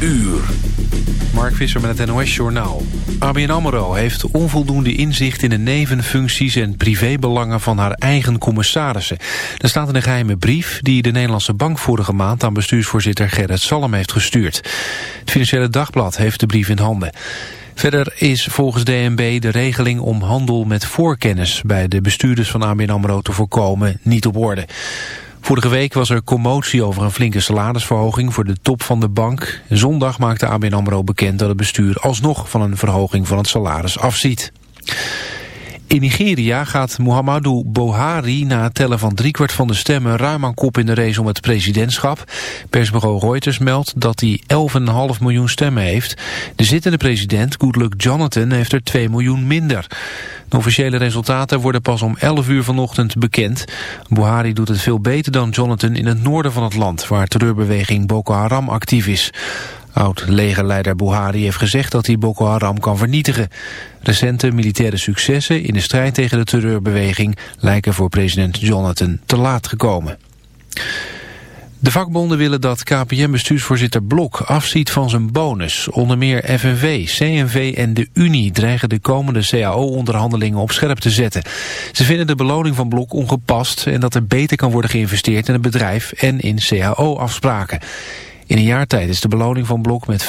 uur. Mark Visser met het NOS Journaal. ABN AMRO heeft onvoldoende inzicht in de nevenfuncties en privébelangen van haar eigen commissarissen. Er staat in een geheime brief die de Nederlandse Bank vorige maand aan bestuursvoorzitter Gerrit Salm heeft gestuurd. Het Financiële Dagblad heeft de brief in handen. Verder is volgens DNB de regeling om handel met voorkennis bij de bestuurders van ABN AMRO te voorkomen niet op orde. Vorige week was er commotie over een flinke salarisverhoging voor de top van de bank. Zondag maakte ABN AMRO bekend dat het bestuur alsnog van een verhoging van het salaris afziet. In Nigeria gaat Muhammadu Buhari na tellen van driekwart van de stemmen ruim aan kop in de race om het presidentschap. Persbureau Reuters meldt dat hij 11,5 miljoen stemmen heeft. De zittende president, Goodluck Jonathan, heeft er 2 miljoen minder. De officiële resultaten worden pas om 11 uur vanochtend bekend. Buhari doet het veel beter dan Jonathan in het noorden van het land, waar terreurbeweging Boko Haram actief is. Oud-legerleider Buhari heeft gezegd dat hij Boko Haram kan vernietigen. Recente militaire successen in de strijd tegen de terreurbeweging lijken voor president Jonathan te laat gekomen. De vakbonden willen dat KPM-bestuursvoorzitter Blok afziet van zijn bonus. Onder meer FNV, CNV en de Unie dreigen de komende CAO-onderhandelingen op scherp te zetten. Ze vinden de beloning van Blok ongepast en dat er beter kan worden geïnvesteerd in het bedrijf en in CAO-afspraken. In een jaar tijd is de beloning van Blok met 50%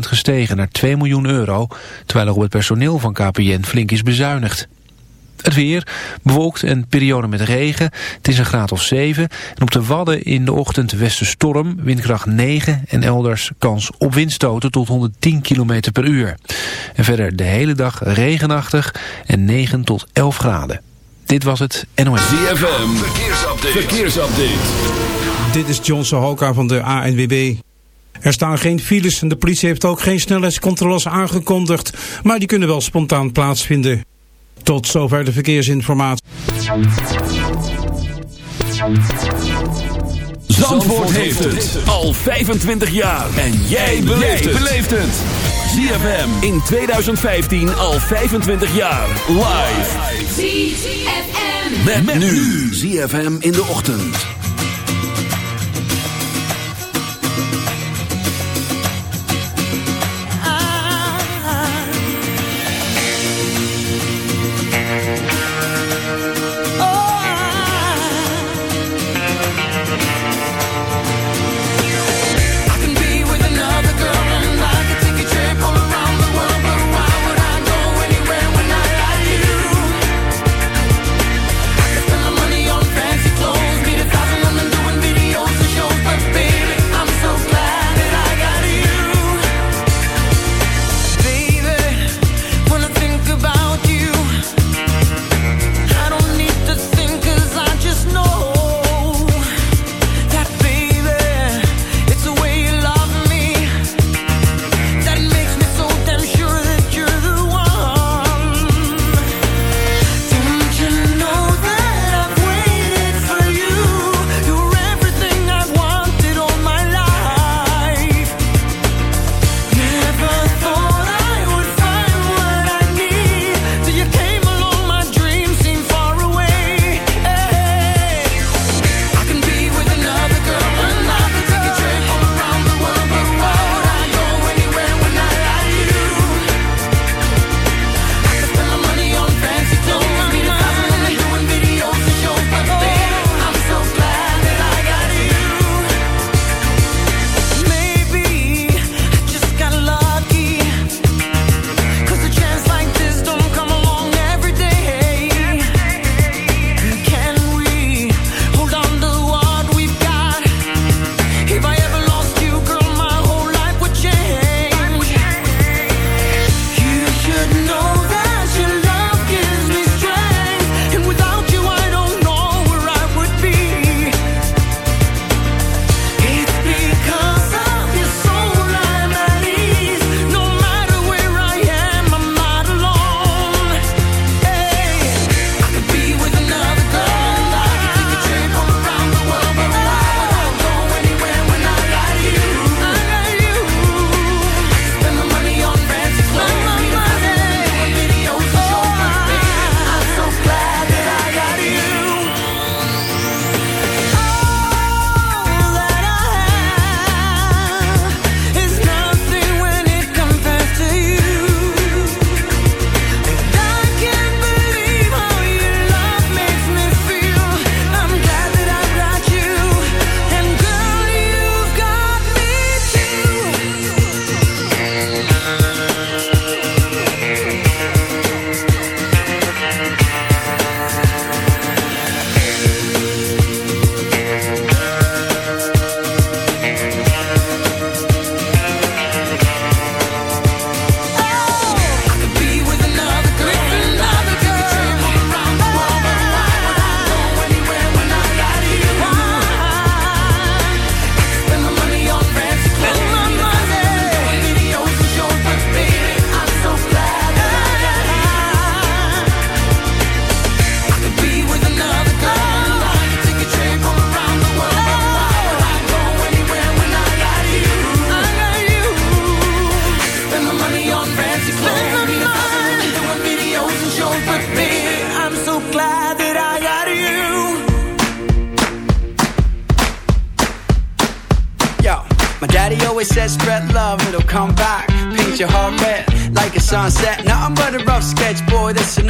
gestegen naar 2 miljoen euro, terwijl er op het personeel van KPN flink is bezuinigd. Het weer, bewolkt en periode met regen. Het is een graad of 7. En op de Wadden in de ochtend westenstorm, windkracht 9 en elders kans op windstoten tot 110 km per uur. En verder de hele dag regenachtig en 9 tot 11 graden. Dit was het NOS. ZFM, verkeersupdate. verkeersupdate. Dit is John Sohoka van de ANWB. Er staan geen files en de politie heeft ook geen snelheidscontroles aangekondigd. Maar die kunnen wel spontaan plaatsvinden. Tot zover de verkeersinformatie. Zandvoort heeft het al 25 jaar. En jij beleeft het. ZFM in 2015 al 25 jaar. Live. ZFM. Met, nu. ZFM in de ochtend.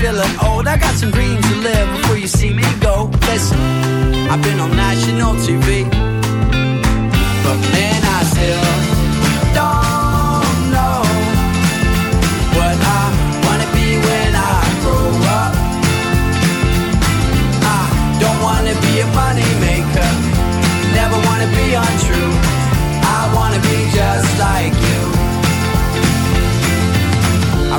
Feeling old. I got some dreams to live before you see me go. Listen, I've been on national TV, but man,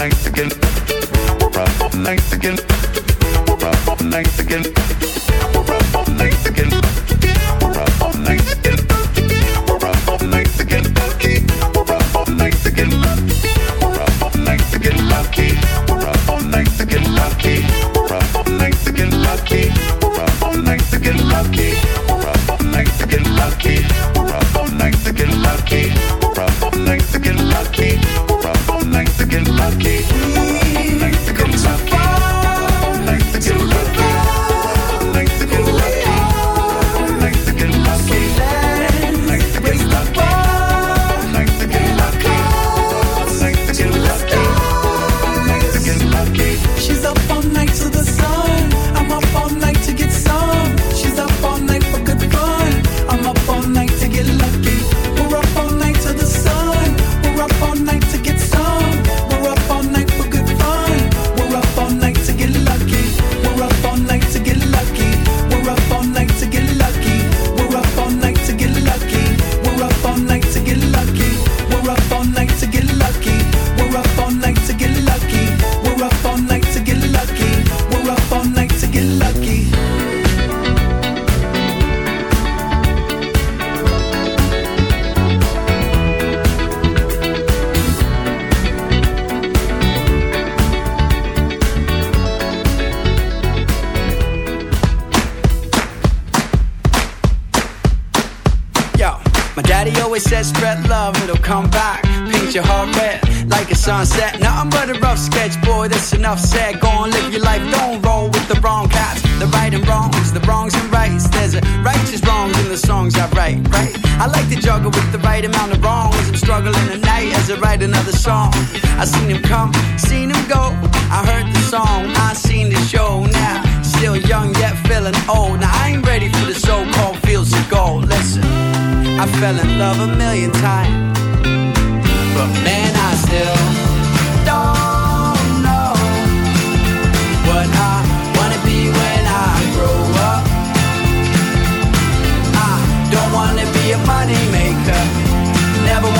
night again. We're up all night again. We're up all night again. We're up all night again. We're up all night again. We're up all night again. We're up all night again. We're up all night again. Lucky. We're up all night again. Lucky. We're up all night again. Lucky. We're up all night again. Lucky. We're up all night again. Lucky. We're up all night again. Lucky. right amount of as I'm struggling tonight as I write another song. I seen him come, seen him go. I heard the song, I seen the show. Now, still young yet feeling old. Now, I ain't ready for the so called fields of gold. Listen, I fell in love a million times. But man, I still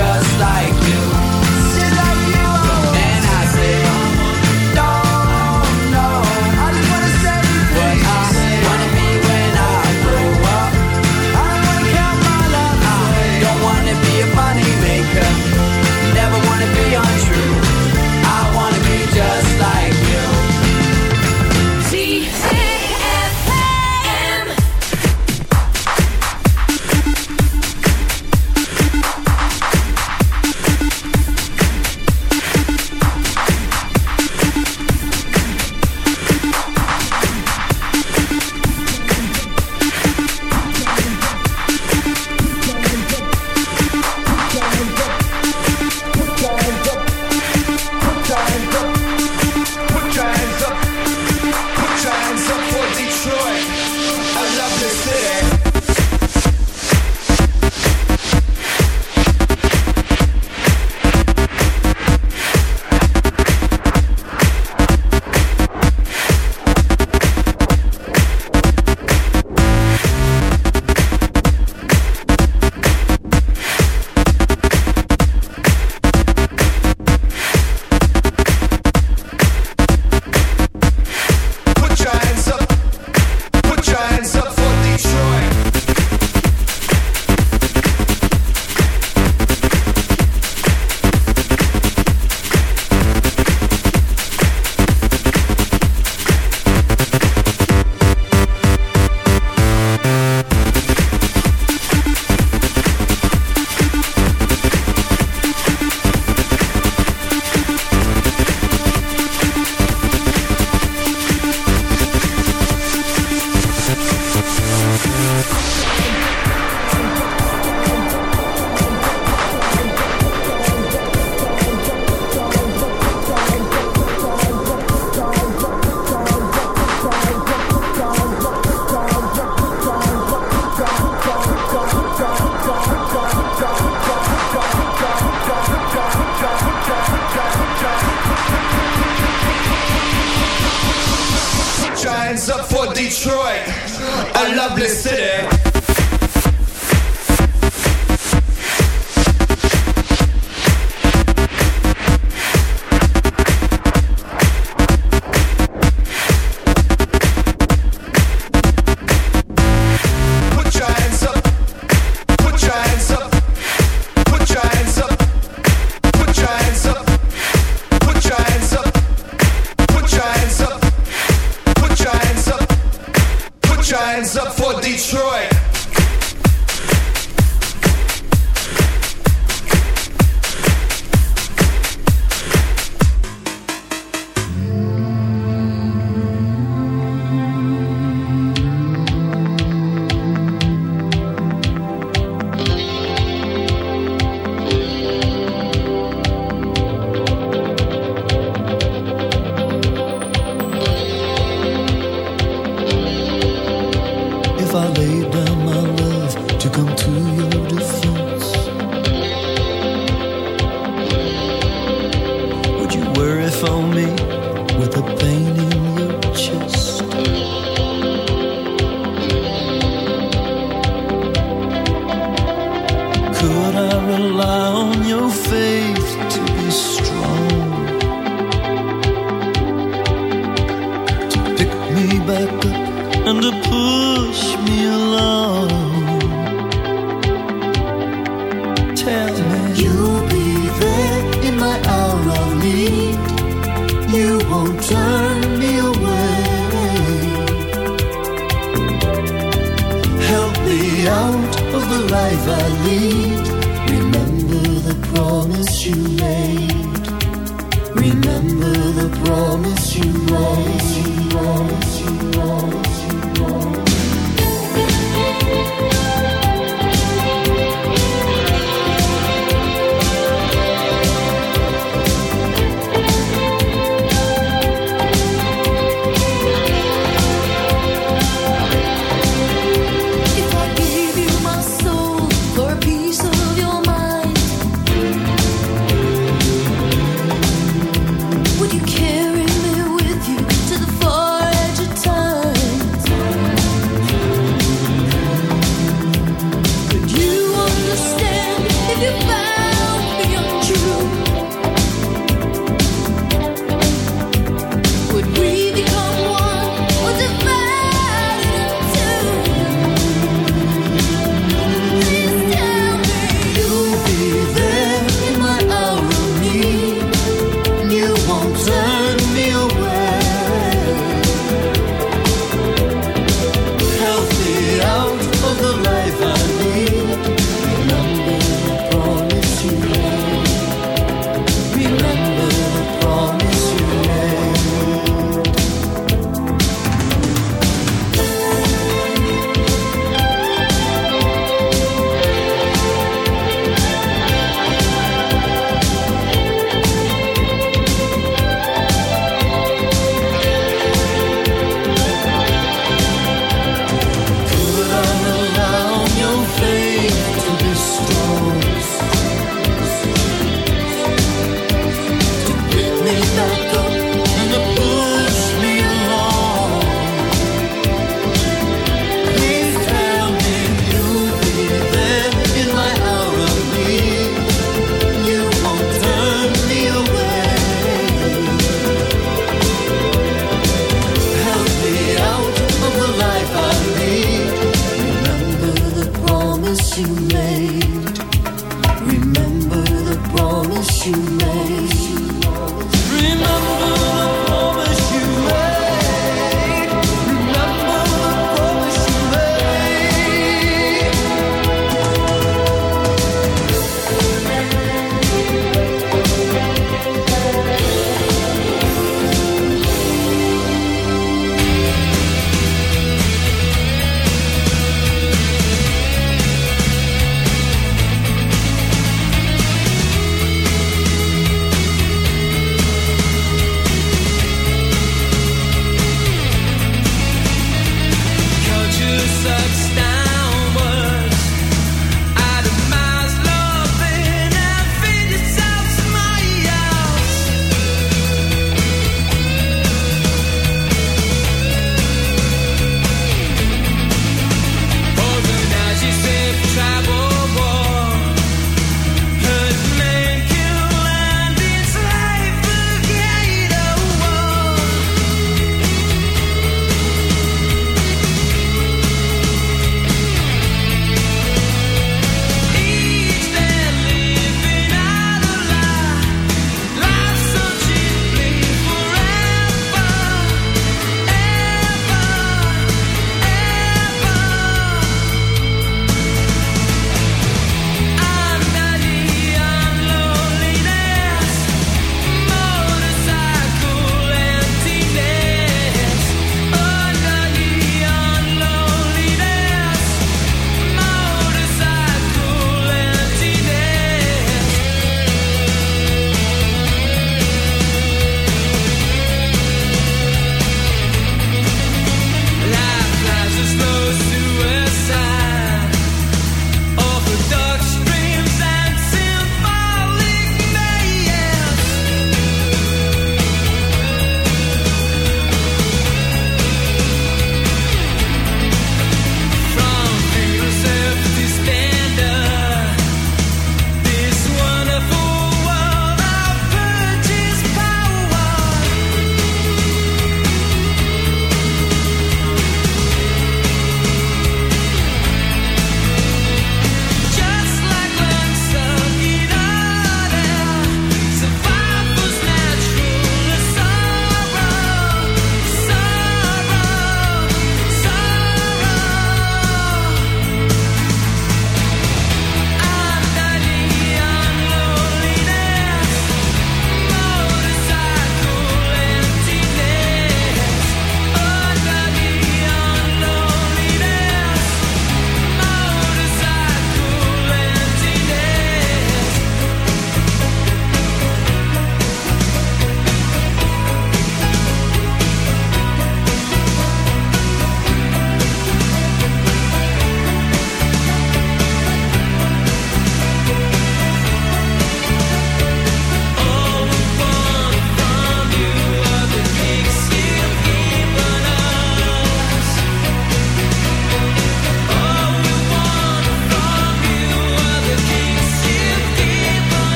just like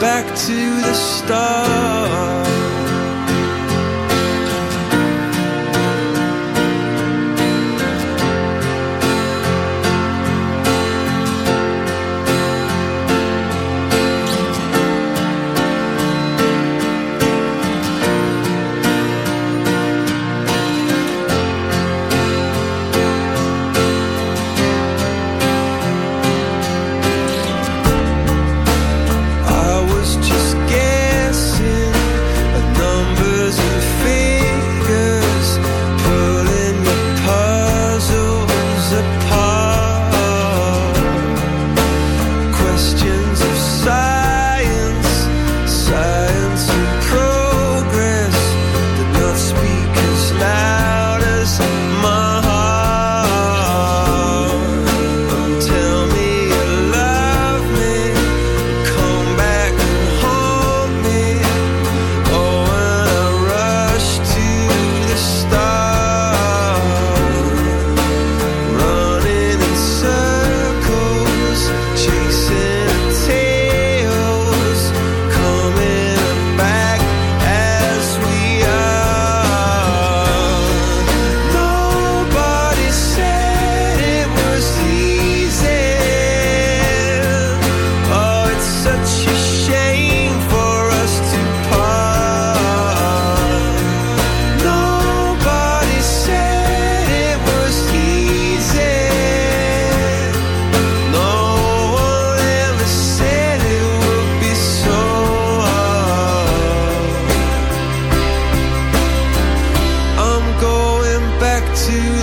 back to the start.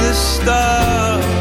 the stars